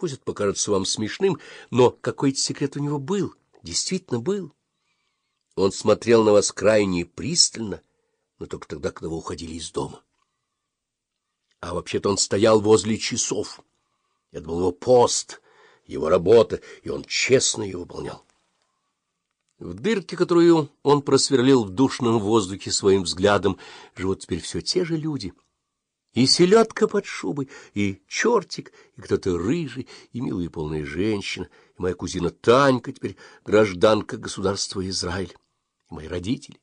Пусть это покажется вам смешным, но какой-то секрет у него был, действительно был. Он смотрел на вас крайне пристально, но только тогда, когда вы уходили из дома. А вообще-то он стоял возле часов. Это был его пост, его работа, и он честно ее выполнял. В дырке, которую он просверлил в душном воздухе своим взглядом, живут теперь все те же люди. И селедка под шубой, и чертик, и кто-то рыжий, и милая полная женщина, и моя кузина Танька, теперь гражданка государства Израиль, и мои родители.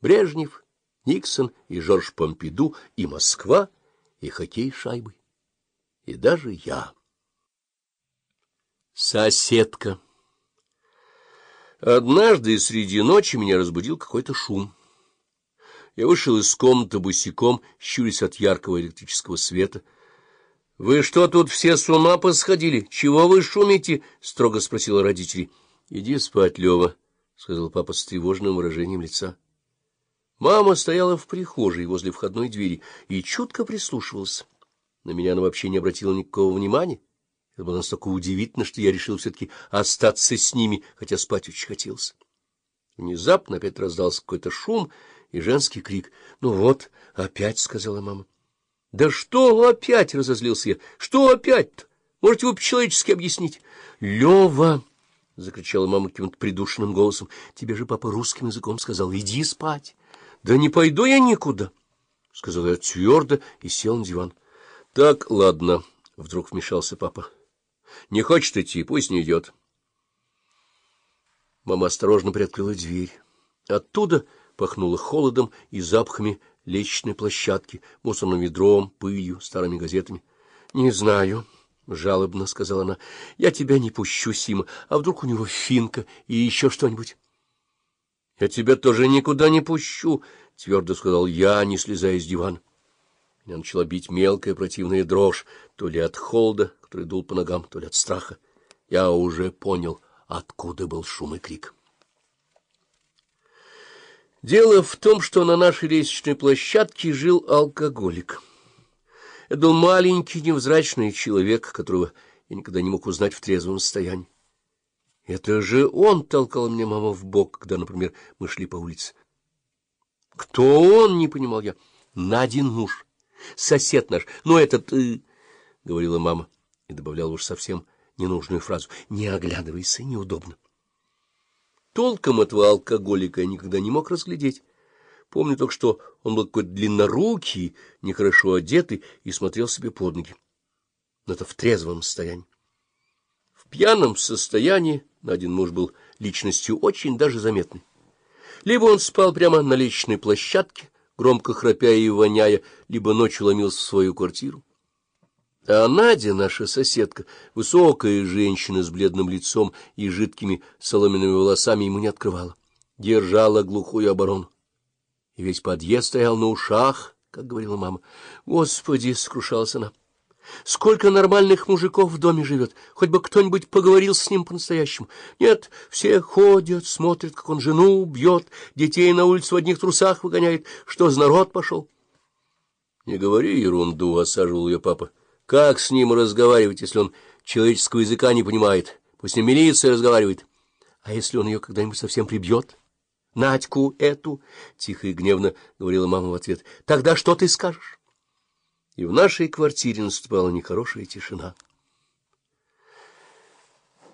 Брежнев, Никсон и Жорж Помпиду, и Москва, и хоккей шайбы, и даже я. Соседка. Однажды среди ночи меня разбудил какой-то шум. Я вышел из комнаты босиком, щурясь от яркого электрического света. — Вы что тут все с ума посходили? Чего вы шумите? — строго спросила родителей. — Иди спать, Лева, — сказал папа с тревожным выражением лица. Мама стояла в прихожей возле входной двери и чутко прислушивалась. На меня она вообще не обратила никакого внимания. Это было настолько удивительно, что я решил все-таки остаться с ними, хотя спать очень хотелось. Внезапно опять раздался какой-то шум и женский крик. — Ну вот, опять, — сказала мама. — Да что опять? — разозлился я. — Что опять-то? Можете вы по-человечески объяснить? — Лева! — закричала мама каким-то придушенным голосом. — Тебе же папа русским языком сказал. — Иди спать. — Да не пойду я никуда, — сказал я твердо и сел на диван. — Так, ладно, — вдруг вмешался папа. Не хочет идти, пусть не идет. Мама осторожно приоткрыла дверь. Оттуда пахнуло холодом и запахами лестничной площадки, мусорным ведром, пылью, старыми газетами. — Не знаю, — жалобно сказала она, — я тебя не пущу, Сима, а вдруг у него финка и еще что-нибудь? — Я тебя тоже никуда не пущу, — твердо сказал я, не слезая с дивана. Меня начала бить мелкая противная дрожь, то ли от холода, который дул по ногам, то ли от страха. Я уже понял, откуда был шум и крик. Дело в том, что на нашей лестничной площадке жил алкоголик. Это был маленький невзрачный человек, которого я никогда не мог узнать в трезвом состоянии. Это же он толкал меня мама в бок, когда, например, мы шли по улице. Кто он, не понимал я. Надин муж, сосед наш, но этот, э, — говорила мама и добавляла уж совсем ненужную фразу. — Не оглядывайся, неудобно. Толком этого алкоголика я никогда не мог разглядеть. Помню только, что он был какой-то длиннорукий, нехорошо одетый и смотрел себе под ноги. Но это в трезвом состоянии. В пьяном состоянии один муж был личностью очень даже заметной. Либо он спал прямо на личной площадке, громко храпя и воняя, либо ночью ломился в свою квартиру. А Надя, наша соседка, высокая женщина с бледным лицом и жидкими соломенными волосами, ему не открывала. Держала глухую оборону. И весь подъезд стоял на ушах, как говорила мама. Господи, — скрушалась она, — сколько нормальных мужиков в доме живет, хоть бы кто-нибудь поговорил с ним по-настоящему. Нет, все ходят, смотрят, как он жену бьет, детей на улицу в одних трусах выгоняет. Что за народ пошел? — Не говори ерунду, — осаживал ее папа. Как с ним разговаривать, если он человеческого языка не понимает? Пусть не милиция разговаривает. А если он ее когда-нибудь совсем прибьет? Надьку эту, — тихо и гневно говорила мама в ответ, — тогда что ты скажешь? И в нашей квартире наступала нехорошая тишина.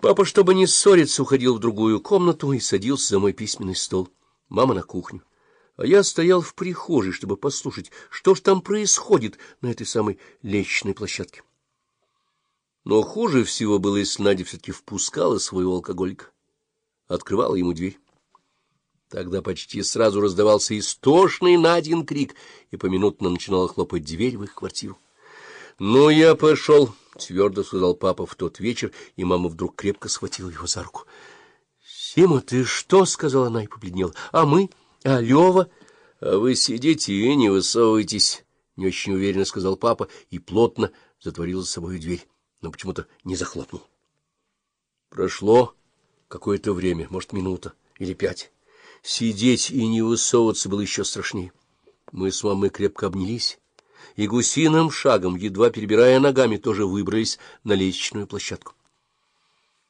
Папа, чтобы не ссориться, уходил в другую комнату и садился за мой письменный стол. Мама на кухню а я стоял в прихожей, чтобы послушать, что ж там происходит на этой самой лестничной площадке. Но хуже всего было, если Надя все-таки впускала своего алкоголика, открывала ему дверь. Тогда почти сразу раздавался истошный Надин крик, и поминутно начинала хлопать дверь в их квартиру. — Ну, я пошел, — твердо сказал папа в тот вечер, и мама вдруг крепко схватила его за руку. — Сима, ты что? — сказала она и побледнела. — А мы? — а Лева? А вы сидите и не высовывайтесь, — не очень уверенно сказал папа и плотно затворил за собой дверь, но почему-то не захлопнул. Прошло какое-то время, может, минута или пять. Сидеть и не высовываться было еще страшнее. Мы с мамой крепко обнялись и гусиным шагом, едва перебирая ногами, тоже выбрались на лестничную площадку.